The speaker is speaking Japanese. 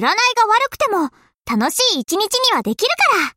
占いが悪くても楽しい一日にはできるから。